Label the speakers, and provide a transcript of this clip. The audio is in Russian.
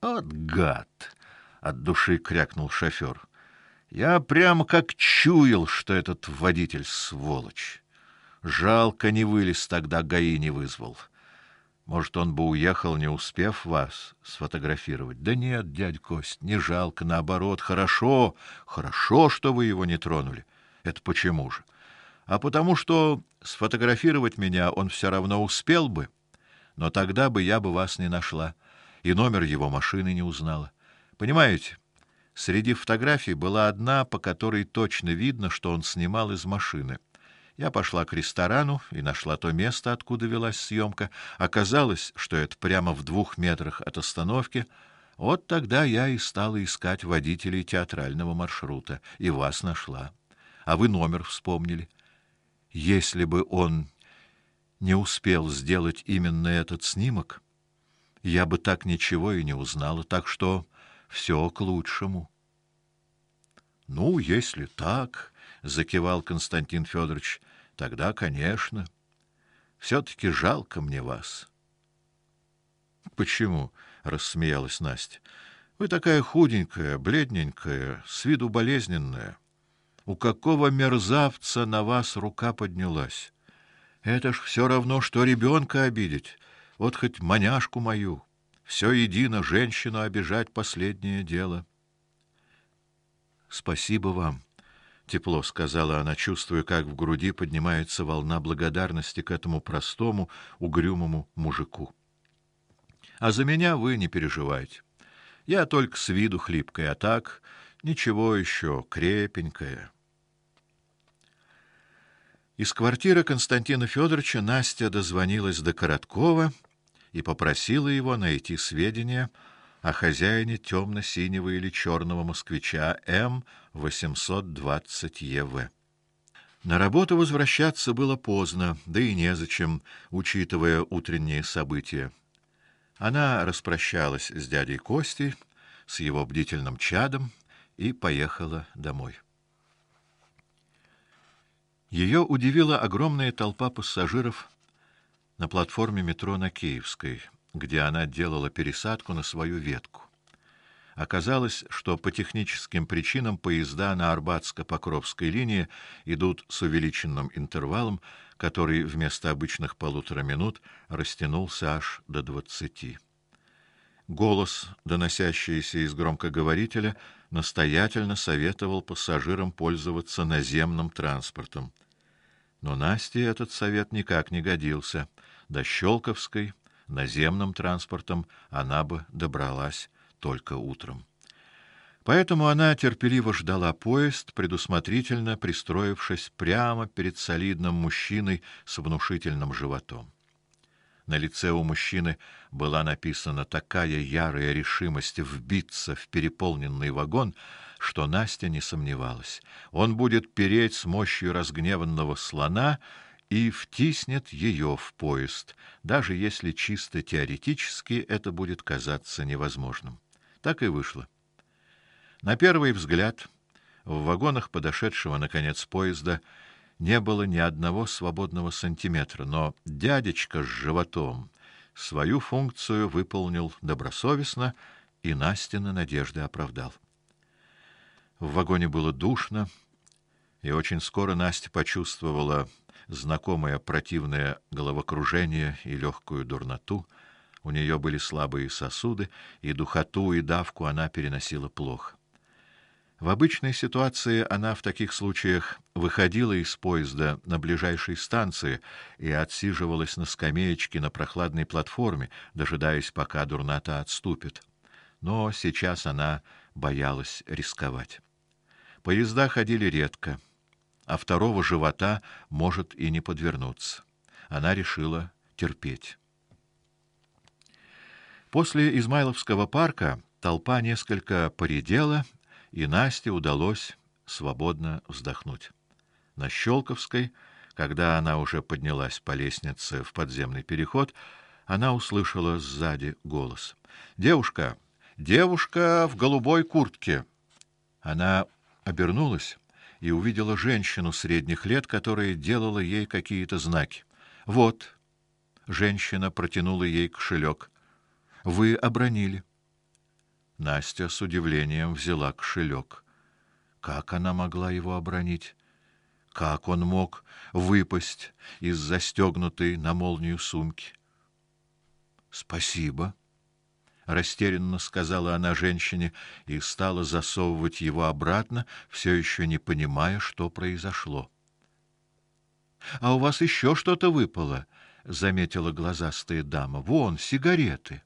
Speaker 1: От гад, от души крякнул шофер. Я прямо как чуял, что этот водитель сволочь. Жалко не вылез тогда, ГАИ не вызвал. Может, он бы уехал, не успев вас сфотографировать. Да нет, дядь Кость, не жалко, наоборот, хорошо, хорошо, что вы его не тронули. Это почему же? А потому что сфотографировать меня он все равно успел бы, но тогда бы я бы вас не нашла и номер его машины не узнала. Понимаете? Среди фотографий была одна, по которой точно видно, что он снимал из машины. Я пошла к ресторану и нашла то место, откуда велась съемка. Оказалось, что это прямо в двух метрах от остановки. Вот тогда я и стала искать водителей театрального маршрута и вас нашла. А вы номер вспомнили. Если бы он не успел сделать именно этот снимок, я бы так ничего и не узнала, так что все к лучшему. Ну, если так, закивал Константин Федорович. Тогда, конечно. все таки жалко мне вас. Почему? рассмеялась Настя. Вы такая худенькая, бледненькая, с виду болезненная. У какого мерзавца на вас рука поднялась? Это ж все равно что ребенка обидеть. Вот хоть маняшку мою, все едино женщину обижать последнее дело. Спасибо вам, тепло сказала она, чувствуя, как в груди поднимается волна благодарности к этому простому, угрюмому мужику. А за меня вы не переживайте. Я только с виду хлипкая, а так ничего еще крепенькая. Из квартиры Константина Федоровича Настя дозвонилась до Короткова и попросила его найти сведения о хозяине темно-синего или черного москвича М820ЕВ. На работу возвращаться было поздно, да и незачем, учитывая утренние события. Она распрощалась с дядей Костей, с его бдительным чадом и поехала домой. Ее удивила огромная толпа пассажиров на платформе метро на Киевской, где она делала пересадку на свою ветку. Оказалось, что по техническим причинам поезда на Арбатско-Покровской линии идут с увеличенным интервалом, который вместо обычных полутора минут растянулся аж до двадцати. Голос, доносящийся из громкоговорителя, настоятельно советовал пассажирам пользоваться наземным транспортом. Но Насте этот совет никак не годился. До Щелковской наземным транспортом она бы добралась только утром. Поэтому она терпеливо ждала поезд, предусмотрительно пристроившись прямо перед солидным мужчиной с внушительным животом. На лице у мужчины была написана такая ярая решимость вбиться в переполненный вагон, что Настя не сомневалась. Он будет переть с мощью разгневанного слона и втиснет ее в поезд, даже если чисто теоретически это будет казаться невозможным. Так и вышло. На первый взгляд в вагонах подошедшего наконец поезда не было ни одного свободного сантиметра, но дядечка с животом свою функцию выполнил добросовестно и Настины надежды оправдал. В вагоне было душно, и очень скоро Настя почувствовала знакомое противное головокружение и легкую дурноту. У нее были слабые сосуды, и духоту и давку она переносила плохо. В обычной ситуации она в таких случаях выходила из поезда на ближайшей станции и отсиживалась на скамеечке на прохладной платформе, дожидаясь, пока дурнота отступит. Но сейчас она боялась рисковать. Поезда ходили редко, а второго живота может и не подвернуться. Она решила терпеть. После Измайловского парка толпа несколько поредела и Насте удалось свободно вздохнуть. На Щелковской, когда она уже поднялась по лестнице в подземный переход, она услышала сзади голос: "Девушка, девушка в голубой куртке". Она обернулась и увидела женщину средних лет, которая делала ей какие-то знаки. "Вот", женщина протянула ей кошелек. "Вы обронили". Настя с удивлением взяла кошелек. Как она могла его обронить? Как он мог выпасть из застегнутой на молнию сумки? Спасибо, растерянно сказала она женщине и стала засовывать его обратно, все еще не понимая, что произошло. А у вас еще что-то выпало, заметила глазастая дама. Вон сигареты.